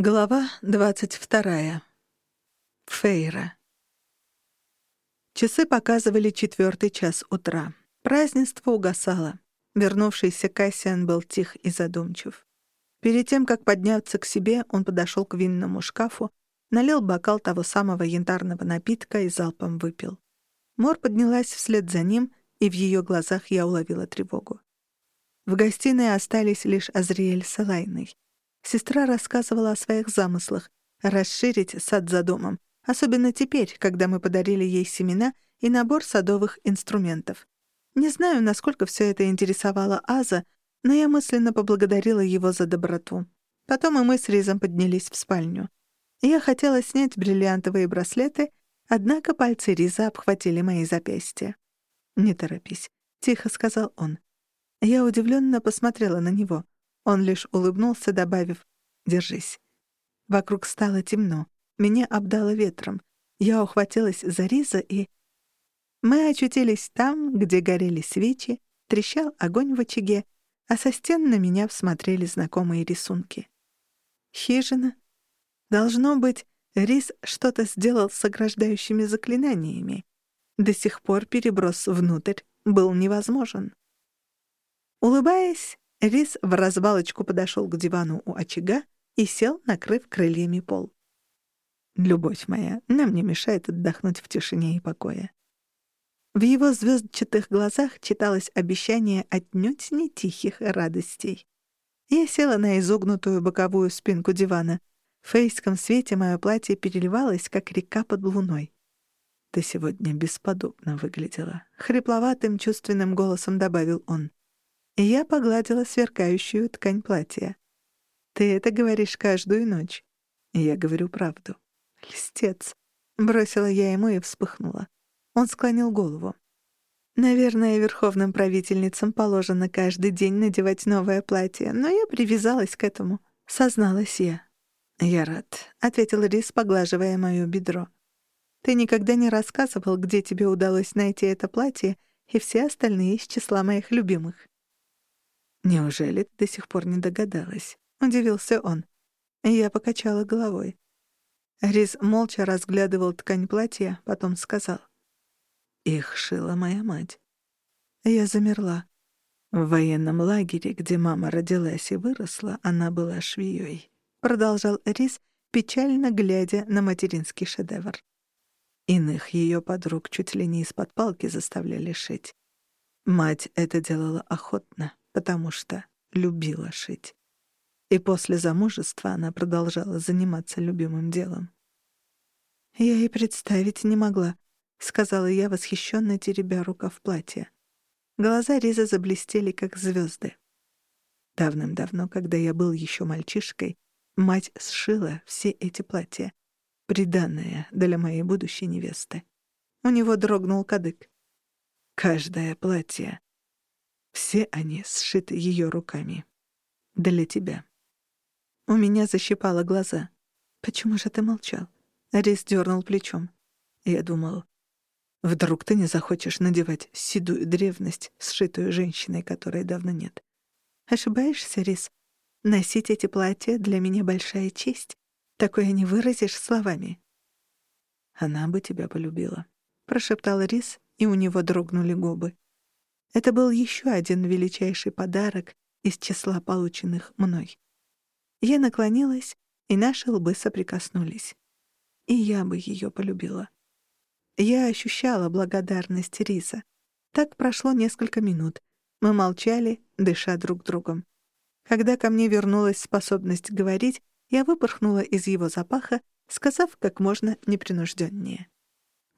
Глава двадцать вторая. Фейра. Часы показывали четвертый час утра. Празднество угасало. Вернувшийся Кассиан был тих и задумчив. Перед тем, как подняться к себе, он подошел к винному шкафу, налил бокал того самого янтарного напитка и залпом выпил. Мор поднялась вслед за ним, и в ее глазах я уловила тревогу. В гостиной остались лишь Азриэль с Элайной. Сестра рассказывала о своих замыслах — расширить сад за домом, особенно теперь, когда мы подарили ей семена и набор садовых инструментов. Не знаю, насколько все это интересовало Аза, но я мысленно поблагодарила его за доброту. Потом и мы с Ризом поднялись в спальню. Я хотела снять бриллиантовые браслеты, однако пальцы Риза обхватили мои запястья. «Не торопись», — тихо сказал он. Я удивленно посмотрела на него — он лишь улыбнулся, добавив «Держись». Вокруг стало темно. Меня обдало ветром. Я ухватилась за Риза и... Мы очутились там, где горели свечи, трещал огонь в очаге, а со стен на меня всмотрели знакомые рисунки. Хижина. Должно быть, Рис что-то сделал с ограждающими заклинаниями. До сих пор переброс внутрь был невозможен. Улыбаясь, Рис в развалочку подошел к дивану у очага и сел, накрыв крыльями пол. «Любовь моя, нам не мешает отдохнуть в тишине и покое». В его звездчатых глазах читалось обещание отнюдь не тихих радостей. Я села на изогнутую боковую спинку дивана. В фейском свете мое платье переливалось, как река под луной. «Ты сегодня бесподобно выглядела», — хрипловатым чувственным голосом добавил он я погладила сверкающую ткань платья. «Ты это говоришь каждую ночь». Я говорю правду. «Льстец». Бросила я ему и вспыхнула. Он склонил голову. Наверное, верховным правительницам положено каждый день надевать новое платье, но я привязалась к этому. Созналась я. «Я рад», — ответил Рис, поглаживая моё бедро. «Ты никогда не рассказывал, где тебе удалось найти это платье и все остальные из числа моих любимых». «Неужели ты до сих пор не догадалась?» — удивился он. Я покачала головой. Рис молча разглядывал ткань платья, потом сказал. «Их шила моя мать». Я замерла. В военном лагере, где мама родилась и выросла, она была швеей. Продолжал Рис, печально глядя на материнский шедевр. Иных ее подруг чуть ли не из-под палки заставляли шить. Мать это делала охотно, потому что любила шить. И после замужества она продолжала заниматься любимым делом. «Я и представить не могла», — сказала я, восхищенно теребя рукав платья. Глаза Риза заблестели, как звезды. Давным-давно, когда я был еще мальчишкой, мать сшила все эти платья, приданное для моей будущей невесты. У него дрогнул кадык. Каждое платье все они сшиты ее руками. Для тебя. У меня защипало глаза. «Почему же ты молчал?» Рис дернул плечом. Я думал, вдруг ты не захочешь надевать седую древность, сшитую женщиной, которой давно нет. Ошибаешься, Рис? Носить эти платья для меня большая честь. Такое не выразишь словами. Она бы тебя полюбила, прошептал Рис, и у него дрогнули губы. Это был еще один величайший подарок из числа полученных мной. Я наклонилась, и наши лбы соприкоснулись. И я бы ее полюбила. Я ощущала благодарность Риса. Так прошло несколько минут. Мы молчали, дыша друг другом. Когда ко мне вернулась способность говорить, я выпорхнула из его запаха, сказав как можно непринужденнее.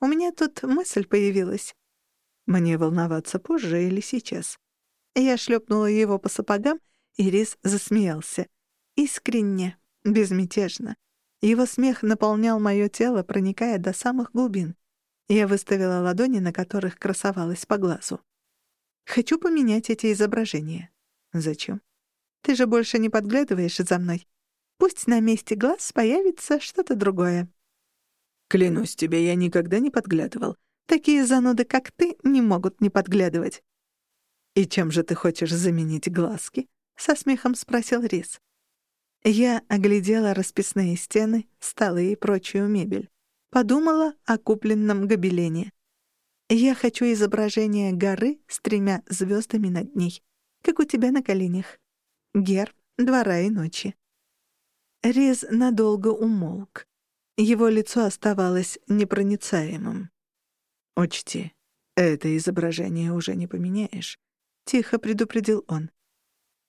«У меня тут мысль появилась. Мне волноваться позже или сейчас? Я шлепнула его по сапогам, и Рис засмеялся. Искренне, безмятежно. Его смех наполнял мое тело, проникая до самых глубин. Я выставила ладони, на которых красовалась по глазу. «Хочу поменять эти изображения». «Зачем?» «Ты же больше не подглядываешь за мной. Пусть на месте глаз появится что-то другое». «Клянусь тебе, я никогда не подглядывал. Такие зануды, как ты, не могут не подглядывать. «И чем же ты хочешь заменить глазки?» — со смехом спросил Рис. Я оглядела расписные стены, столы и прочую мебель. Подумала о купленном гобелене. Я хочу изображение горы с тремя звездами над ней, как у тебя на коленях. Герб двора и ночи. Рез надолго умолк. Его лицо оставалось непроницаемым. «Учти, это изображение уже не поменяешь», — тихо предупредил он.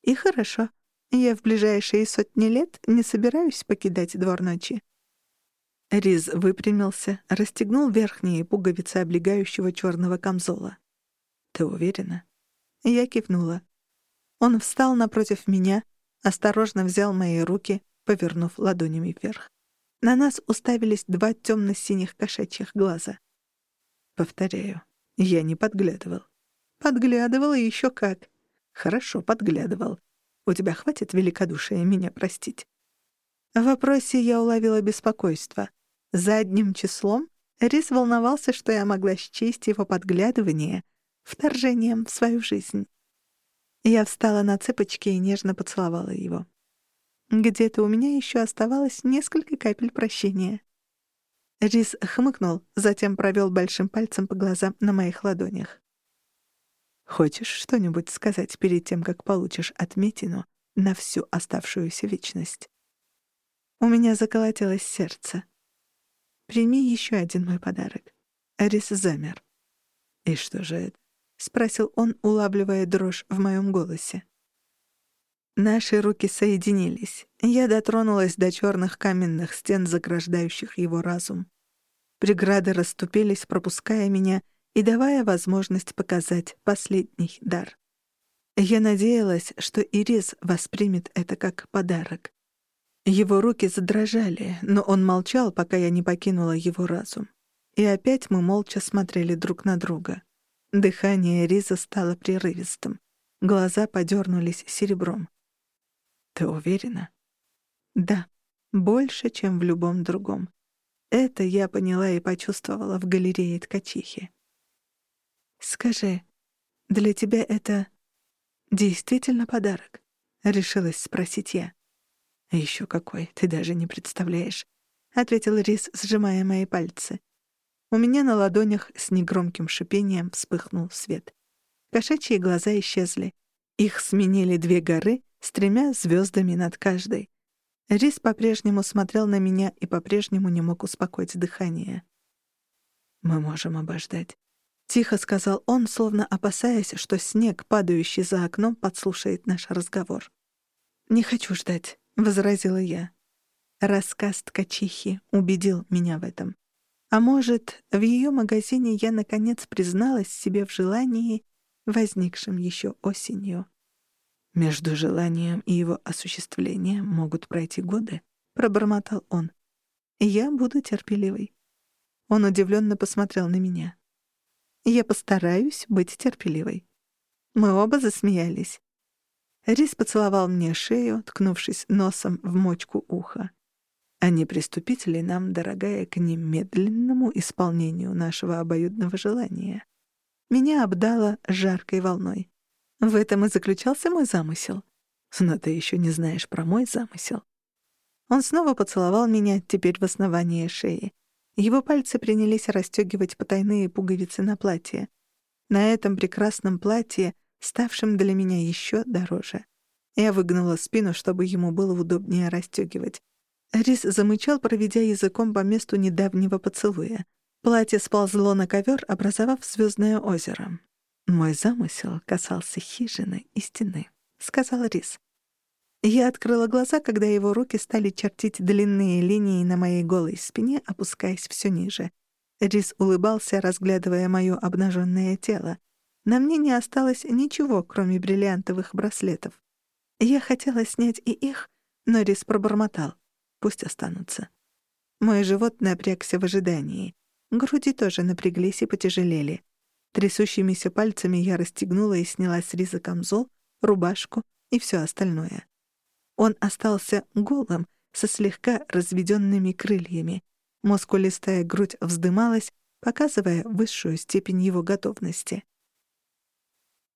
«И хорошо. Я в ближайшие сотни лет не собираюсь покидать двор ночи». Риз выпрямился, расстегнул верхние пуговицы облегающего черного камзола. «Ты уверена?» Я кивнула. Он встал напротив меня, осторожно взял мои руки, повернув ладонями вверх. На нас уставились два темно-синих кошачьих глаза. Повторяю, я не подглядывал. Подглядывал и еще как. Хорошо подглядывал. У тебя хватит великодушия меня простить? В вопросе я уловила беспокойство. Задним числом Рис волновался, что я могла счесть его подглядывание вторжением в свою жизнь. Я встала на цыпочки и нежно поцеловала его. Где-то у меня еще оставалось несколько капель прощения. Рис хмыкнул, затем провел большим пальцем по глазам на моих ладонях. «Хочешь что-нибудь сказать перед тем, как получишь отметину на всю оставшуюся вечность?» У меня заколотилось сердце. «Прими еще один мой подарок». Рис замер. «И что же это?» — спросил он, улавливая дрожь в моем голосе. Наши руки соединились. Я дотронулась до черных каменных стен, заграждающих его разум. Преграды расступились, пропуская меня и давая возможность показать последний дар. Я надеялась, что Ирис воспримет это как подарок. Его руки задрожали, но он молчал, пока я не покинула его разум. И опять мы молча смотрели друг на друга. Дыхание Риза стало прерывистым. Глаза подернулись серебром. Ты уверена? Да, больше, чем в любом другом. Это я поняла и почувствовала в галерее ткачихи. Скажи, для тебя это действительно подарок? Решилась спросить я. Еще какой, ты даже не представляешь, ответил Рис, сжимая мои пальцы. У меня на ладонях с негромким шипением вспыхнул свет. Кошачьи глаза исчезли. Их сменили две горы, с тремя звездами над каждой. Рис по-прежнему смотрел на меня и по-прежнему не мог успокоить дыхание. «Мы можем обождать», — тихо сказал он, словно опасаясь, что снег, падающий за окном, подслушает наш разговор. «Не хочу ждать», — возразила я. Рассказ ткачихи убедил меня в этом. А может, в ее магазине я наконец призналась себе в желании, возникшем еще осенью. Между желанием и его осуществлением могут пройти годы, пробормотал он. Я буду терпеливой. Он удивленно посмотрел на меня. Я постараюсь быть терпеливой. Мы оба засмеялись. Рис поцеловал мне шею, ткнувшись носом в мочку уха. Не приступить ли нам, дорогая, к немедленному исполнению нашего обоюдного желания? Меня обдало жаркой волной. В этом и заключался мой замысел. Но ты еще не знаешь про мой замысел. Он снова поцеловал меня, теперь в основании шеи. Его пальцы принялись расстегивать потайные пуговицы на платье. На этом прекрасном платье, ставшем для меня еще дороже. Я выгнула спину, чтобы ему было удобнее расстегивать. Рис замычал, проведя языком по месту недавнего поцелуя. Платье сползло на ковер, образовав звездное озеро. «Мой замысел касался хижины и стены», — сказал Рис. Я открыла глаза, когда его руки стали чертить длинные линии на моей голой спине, опускаясь все ниже. Рис улыбался, разглядывая моё обнаженное тело. На мне не осталось ничего, кроме бриллиантовых браслетов. Я хотела снять и их, но Рис пробормотал. Пусть останутся. Мой живот напрягся в ожидании. Груди тоже напряглись и потяжелели. Трясущимися пальцами я расстегнула и сняла с Риза камзол, рубашку и все остальное. Он остался голым, со слегка разведенными крыльями. Мускулистая грудь вздымалась, показывая высшую степень его готовности.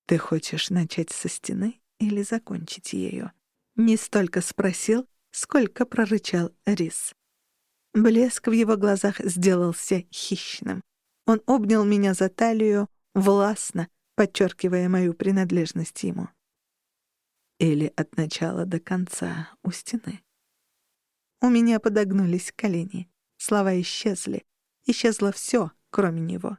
«Ты хочешь начать со стены или закончить ею?» Не столько спросил, сколько прорычал Рис. Блеск в его глазах сделался хищным. Он обнял меня за талию, властно, подчеркивая мою принадлежность ему. Или от начала до конца у стены. У меня подогнулись колени. Слова исчезли. Исчезло все, кроме него.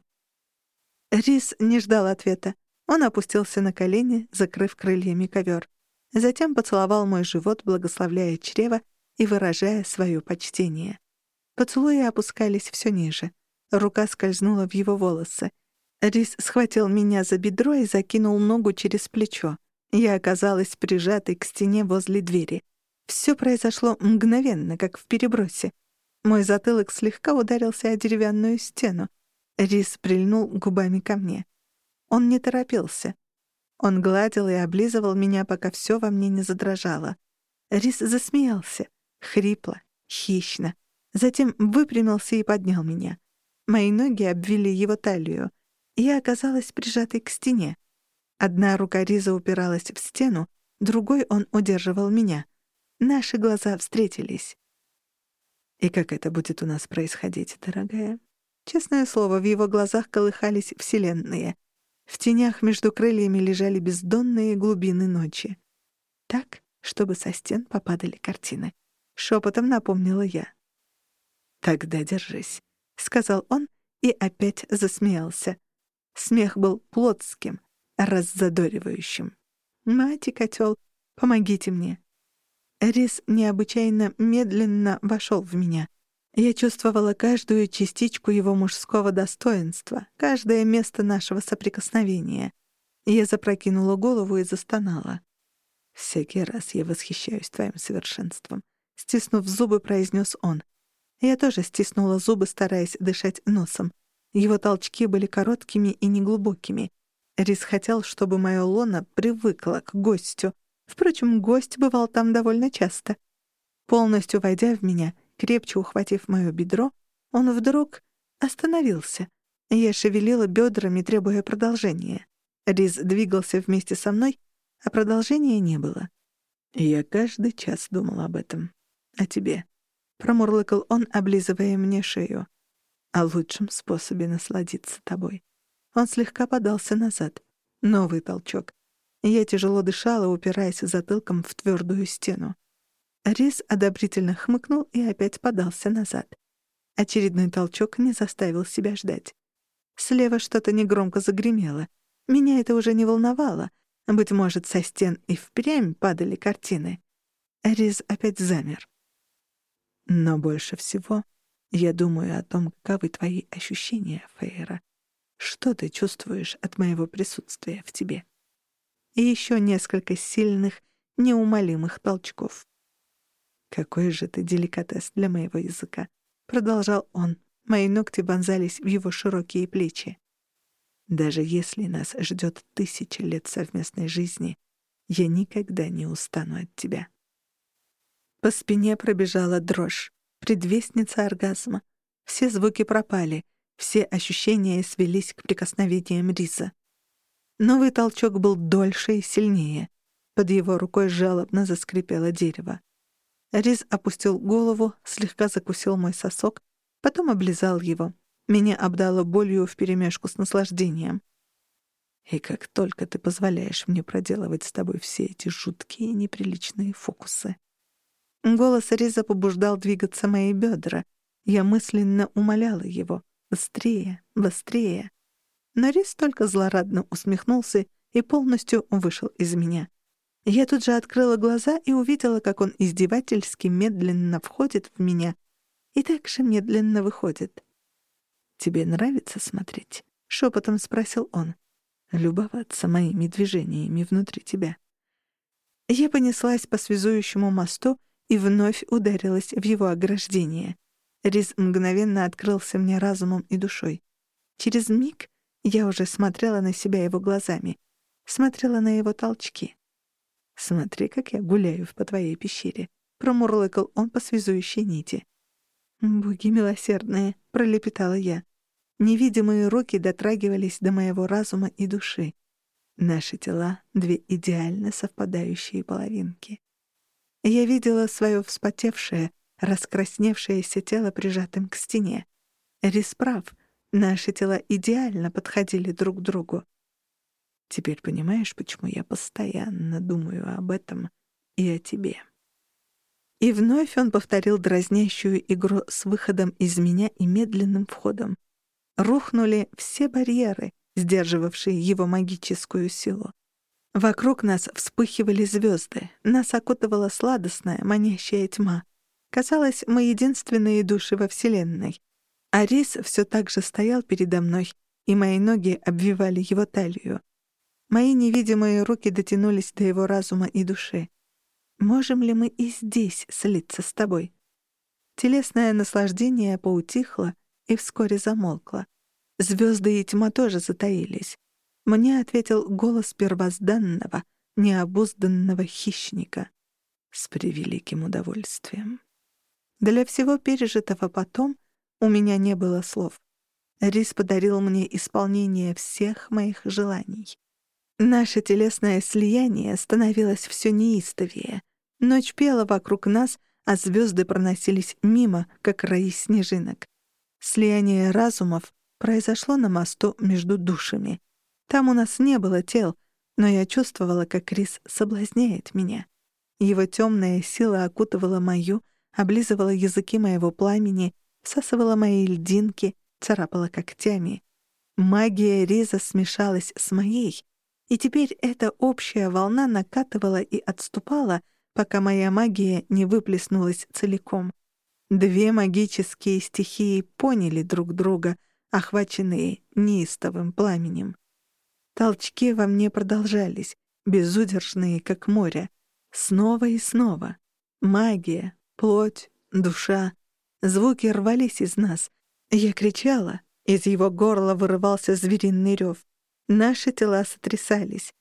Рис не ждал ответа. Он опустился на колени, закрыв крыльями ковер. Затем поцеловал мой живот, благословляя чрево и выражая свое почтение. Поцелуи опускались все ниже. Рука скользнула в его волосы. Рис схватил меня за бедро и закинул ногу через плечо. Я оказалась прижатой к стене возле двери. Все произошло мгновенно, как в перебросе. Мой затылок слегка ударился о деревянную стену. Рис прильнул губами ко мне. Он не торопился. Он гладил и облизывал меня, пока все во мне не задрожало. Рис засмеялся, хрипло, хищно. Затем выпрямился и поднял меня. Мои ноги обвили его талию. Я оказалась прижатой к стене. Одна рука Риза упиралась в стену, другой он удерживал меня. Наши глаза встретились. «И как это будет у нас происходить, дорогая?» Честное слово, в его глазах колыхались вселенные — в тенях между крыльями лежали бездонные глубины ночи. Так, чтобы со стен попадали картины. Шепотом напомнила я. «Тогда держись», — сказал он и опять засмеялся. Смех был плотским, раззадоривающим. «Мать и котел, помогите мне». Рис необычайно медленно вошел в меня. Я чувствовала каждую частичку его мужского достоинства, каждое место нашего соприкосновения. Я запрокинула голову и застонала. «Всякий раз я восхищаюсь твоим совершенством», — стиснув зубы, произнес он. Я тоже стиснула зубы, стараясь дышать носом. Его толчки были короткими и неглубокими. Рис хотел, чтобы моя лона привыкла к гостю. Впрочем, гость бывал там довольно часто. Полностью войдя в меня — Крепче ухватив моё бедро, он вдруг остановился. Я шевелила бёдрами, требуя продолжения. Риз двигался вместе со мной, а продолжения не было. Я каждый час думал об этом. О тебе. Промурлыкал он, облизывая мне шею. О лучшем способе насладиться тобой. Он слегка подался назад. Новый толчок. Я тяжело дышала, упираясь затылком в твёрдую стену. Рис одобрительно хмыкнул и опять подался назад. Очередной толчок не заставил себя ждать. Слева что-то негромко загремело. Меня это уже не волновало. Быть может, со стен и впрямь падали картины. Риз опять замер. Но больше всего я думаю о том, каковы твои ощущения, Фейра. Что ты чувствуешь от моего присутствия в тебе? И еще несколько сильных, неумолимых толчков. «Какой же ты деликатес для моего языка!» — продолжал он. Мои ногти вонзались в его широкие плечи. «Даже если нас ждет тысяча лет совместной жизни, я никогда не устану от тебя». По спине пробежала дрожь, предвестница оргазма. Все звуки пропали, все ощущения свелись к прикосновениям Риса. Новый толчок был дольше и сильнее. Под его рукой жалобно заскрипело дерево. Риз опустил голову, слегка закусил мой сосок, потом облизал его. Меня обдало болью вперемешку с наслаждением. И как только ты позволяешь мне проделывать с тобой все эти жуткие неприличные фокусы. Голос Риза побуждал двигаться мои бедра. Я мысленно умоляла его. Быстрее, быстрее. Но Риз только злорадно усмехнулся и полностью вышел из меня. Я тут же открыла глаза и увидела, как он издевательски медленно входит в меня и так же медленно выходит. «Тебе нравится смотреть?» — шепотом спросил он. «Любоваться моими движениями внутри тебя». Я понеслась по связующему мосту и вновь ударилась в его ограждение. Риз мгновенно открылся мне разумом и душой. Через миг я уже смотрела на себя его глазами, смотрела на его толчки. «Смотри, как я гуляю по твоей пещере», — промурлыкал он по связующей нити. «Боги милосердные», — пролепетала я. Невидимые руки дотрагивались до моего разума и души. Наши тела — две идеально совпадающие половинки. Я видела свое вспотевшее, раскрасневшееся тело прижатым к стене. Рис прав, наши тела идеально подходили друг к другу. Теперь понимаешь, почему я постоянно думаю об этом и о тебе. И вновь он повторил дразнящую игру с выходом из меня и медленным входом. Рухнули все барьеры, сдерживавшие его магическую силу. Вокруг нас вспыхивали звезды, нас окутывала сладостная, манящая тьма. Казалось, мы единственные души во Вселенной. Арис все так же стоял передо мной, и мои ноги обвивали его талию. Мои невидимые руки дотянулись до его разума и души. Можем ли мы и здесь слиться с тобой? Телесное наслаждение поутихло и вскоре замолкло. Звезды и тьма тоже затаились. Мне ответил голос первозданного, необузданного хищника. С превеликим удовольствием. Для всего пережитого потом у меня не было слов. Рис подарил мне исполнение всех моих желаний. Наше телесное слияние становилось все неистовее. Ночь пела вокруг нас, а звезды проносились мимо, как раи снежинок. Слияние разумов произошло на мосту между душами. Там у нас не было тел, но я чувствовала, как Крис соблазняет меня. Его темная сила окутывала мою, облизывала языки моего пламени, всасывала мои льдинки, царапала когтями. Магия Риза смешалась с моей, и теперь эта общая волна накатывала и отступала, пока моя магия не выплеснулась целиком. Две магические стихии поняли друг друга, охваченные неистовым пламенем. Толчки во мне продолжались, безудержные, как море. Снова и снова. Магия, плоть, душа. Звуки рвались из нас. Я кричала. Из его горла вырывался звериный рев. Наши тела сотрясались.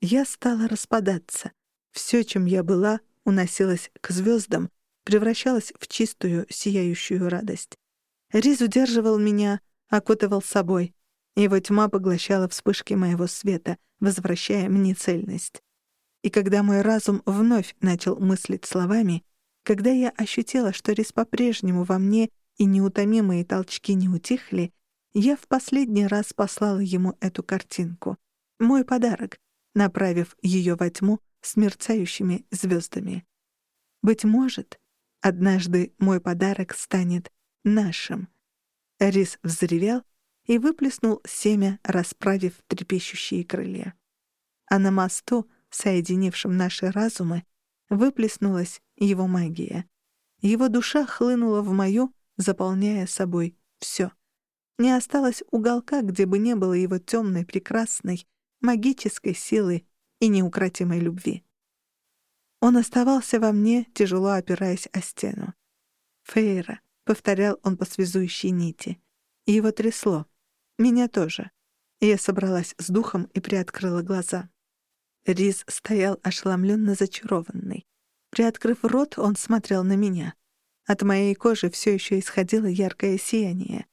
Я стала распадаться. Все, чем я была, уносилось к звездам, превращалось в чистую, сияющую радость. Риз удерживал меня, окутывал собой. Его тьма поглощала вспышки моего света, возвращая мне цельность. И когда мой разум вновь начал мыслить словами, когда я ощутила, что Риз по-прежнему во мне и неутомимые толчки не утихли, я в последний раз послала ему эту картинку. Мой подарок, направив ее во тьму с мерцающими звездами. Быть может, однажды мой подарок станет нашим. Рис взревел и выплеснул семя, расправив трепещущие крылья. А на мосту, соединившем наши разумы, выплеснулась его магия. Его душа хлынула в мою, заполняя собой все. Не осталось уголка, где бы не было его темной, прекрасной, магической силы и неукротимой любви. Он оставался во мне, тяжело опираясь о стену. «Фейра», — повторял он по связующей нити. Его трясло. Меня тоже. Я собралась с духом и приоткрыла глаза. Риз стоял ошеломленно зачарованный. Приоткрыв рот, он смотрел на меня. От моей кожи все еще исходило яркое сияние.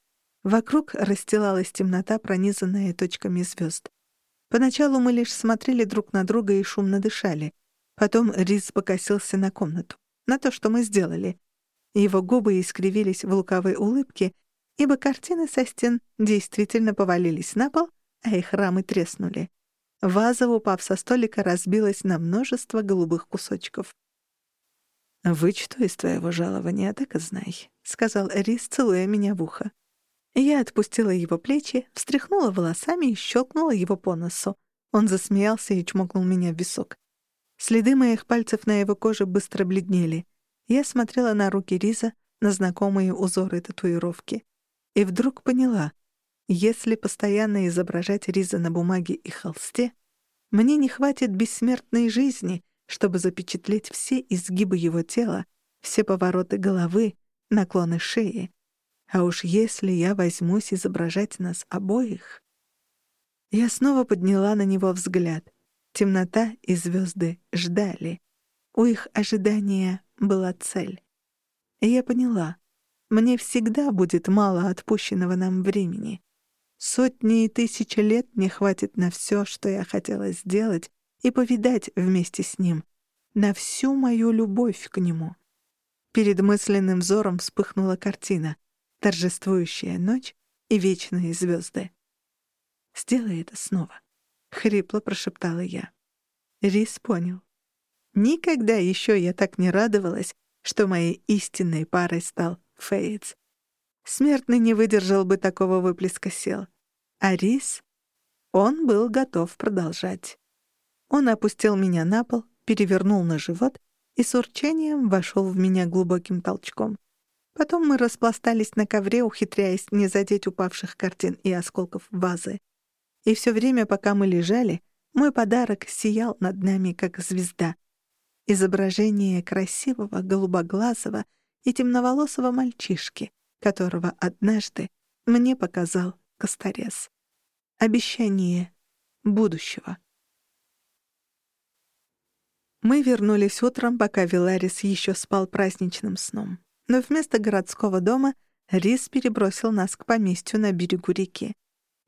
Вокруг расстилалась темнота, пронизанная точками звезд. Поначалу мы лишь смотрели друг на друга и шумно дышали. Потом Риз покосился на комнату, на то, что мы сделали. Его губы искривились в лукавой улыбке, ибо картины со стен действительно повалились на пол, а их рамы треснули. Ваза, упав со столика, разбилась на множество голубых кусочков. «Вычту из твоего жалования, так и знай», — сказал Рис, целуя меня в ухо. Я отпустила его плечи, встряхнула волосами и щелкнула его по носу. Он засмеялся и чмокнул меня в висок. Следы моих пальцев на его коже быстро бледнели. Я смотрела на руки Риза, на знакомые узоры татуировки. И вдруг поняла, если постоянно изображать Риза на бумаге и холсте, мне не хватит бессмертной жизни, чтобы запечатлеть все изгибы его тела, все повороты головы, наклоны шеи. А уж если я возьмусь изображать нас обоих... Я снова подняла на него взгляд. Темнота и звезды ждали. У их ожидания была цель. И я поняла, мне всегда будет мало отпущенного нам времени. Сотни и тысячи лет не хватит на все, что я хотела сделать и повидать вместе с ним. на всю мою любовь к нему. Перед мысленным взором вспыхнула картина — торжествующая ночь и вечные звезды. «Сделай это снова», — хрипло прошептала я. Рис понял. Никогда еще я так не радовалась, что моей истинной парой стал Фейтс. Смертный не выдержал бы такого выплеска сил. А Рис, он был готов продолжать. Он опустил меня на пол, перевернул на живот и с урчанием вошел в меня глубоким толчком. Потом мы распластались на ковре, ухитряясь не задеть упавших картин и осколков вазы. И все время, пока мы лежали, мой подарок сиял над нами, как звезда. Изображение красивого, голубоглазого и темноволосого мальчишки, которого однажды мне показал Косторез. Обещание будущего. Мы вернулись утром, пока Виларис еще спал праздничным сном. Но вместо городского дома Рис перебросил нас к поместью на берегу реки.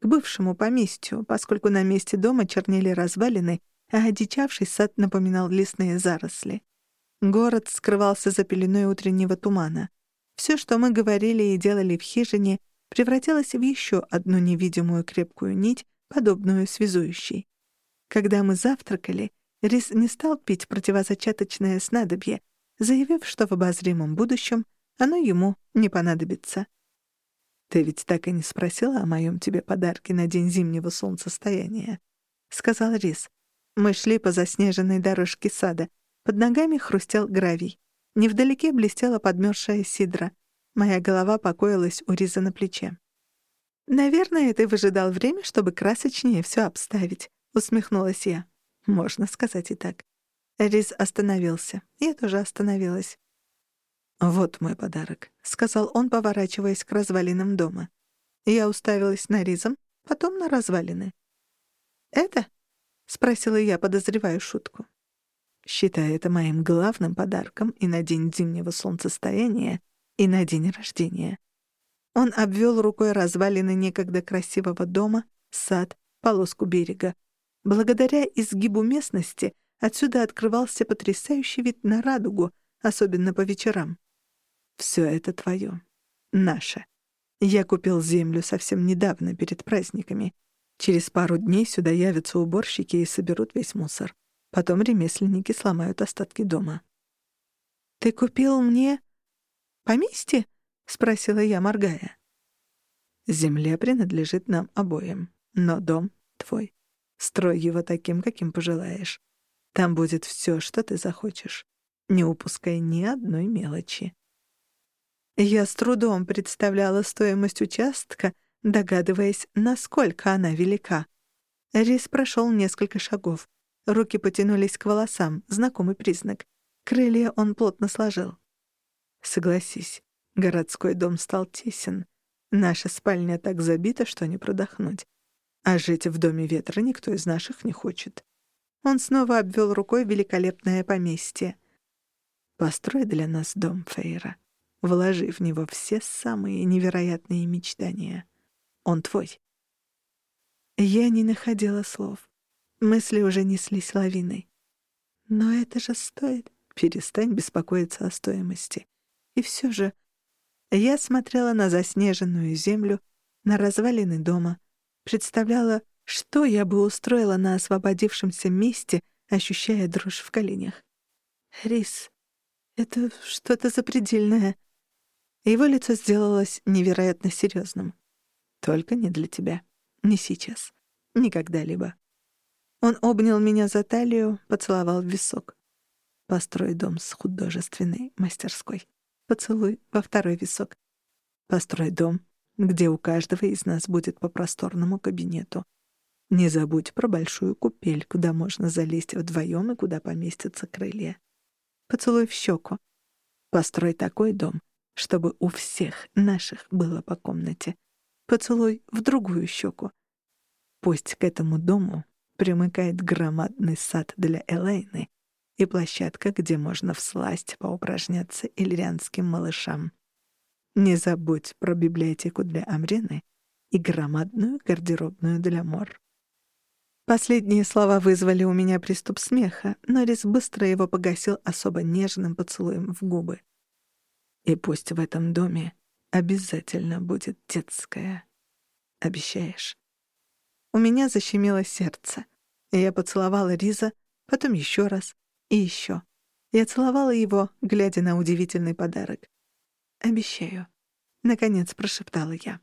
К бывшему поместью, поскольку на месте дома чернели развалины, а одичавший сад напоминал лесные заросли. Город скрывался за пеленой утреннего тумана. Все, что мы говорили и делали в хижине, превратилось в еще одну невидимую крепкую нить, подобную связующей. Когда мы завтракали, Рис не стал пить противозачаточное снадобье, заявив, что в обозримом будущем оно ему не понадобится. «Ты ведь так и не спросила о моем тебе подарке на день зимнего солнцестояния?» — сказал Рис. Мы шли по заснеженной дорожке сада. Под ногами хрустел гравий. Невдалеке блестела подмерзшая сидра. Моя голова покоилась у Риза на плече. «Наверное, ты выжидал время, чтобы красочнее все обставить», — усмехнулась я. «Можно сказать и так». Риз остановился. Я тоже остановилась. «Вот мой подарок», — сказал он, поворачиваясь к развалинам дома. Я уставилась на Ризом, потом на развалины. «Это?» — спросила я, подозревая шутку. Считай это моим главным подарком и на день зимнего солнцестояния, и на день рождения. Он обвел рукой развалины некогда красивого дома, сад, полоску берега. Благодаря изгибу местности отсюда открывался потрясающий вид на радугу, особенно по вечерам. Все это твое. Наше. Я купил землю совсем недавно, перед праздниками. Через пару дней сюда явятся уборщики и соберут весь мусор. Потом ремесленники сломают остатки дома. «Ты купил мне поместье?» — спросила я, моргая. «Земля принадлежит нам обоим, но дом твой. Строй его таким, каким пожелаешь. Там будет все, что ты захочешь. Не упускай ни одной мелочи». Я с трудом представляла стоимость участка, догадываясь, насколько она велика. Рис прошел несколько шагов. Руки потянулись к волосам, знакомый признак. Крылья он плотно сложил. Согласись, городской дом стал тесен. Наша спальня так забита, что не продохнуть. А жить в доме ветра никто из наших не хочет. Он снова обвел рукой великолепное поместье. Построй для нас дом, Фейра вложи в него все самые невероятные мечтания. Он твой. Я не находила слов. Мысли уже неслись лавиной. Но это же стоит. Перестань беспокоиться о стоимости. И все же я смотрела на заснеженную землю, на развалины дома, представляла, что я бы устроила на освободившемся месте, ощущая дрожь в коленях. Рис, это что-то запредельное. Его лицо сделалось невероятно серьезным. «Только не для тебя. Не сейчас. Никогда-либо». Он обнял меня за талию, поцеловал в висок. «Построй дом с художественной мастерской. Поцелуй во второй висок. Построй дом, где у каждого из нас будет по просторному кабинету. Не забудь про большую купель, куда можно залезть вдвоем и куда поместятся крылья. Поцелуй в щеку. Построй такой дом, чтобы у всех наших было по комнате. Поцелуй в другую щеку. Пусть к этому дому примыкает громадный сад для Элейны и площадка, где можно всласть поупражняться иллирианским малышам. Не забудь про библиотеку для Амрины и громадную гардеробную для Мор. Последние слова вызвали у меня приступ смеха, но Рис быстро его погасил особо нежным поцелуем в губы. «И пусть в этом доме обязательно будет детская. Обещаешь?» У меня защемило сердце. Я поцеловала Риза, потом еще раз и еще. Я целовала его, глядя на удивительный подарок. «Обещаю», — наконец прошептала я.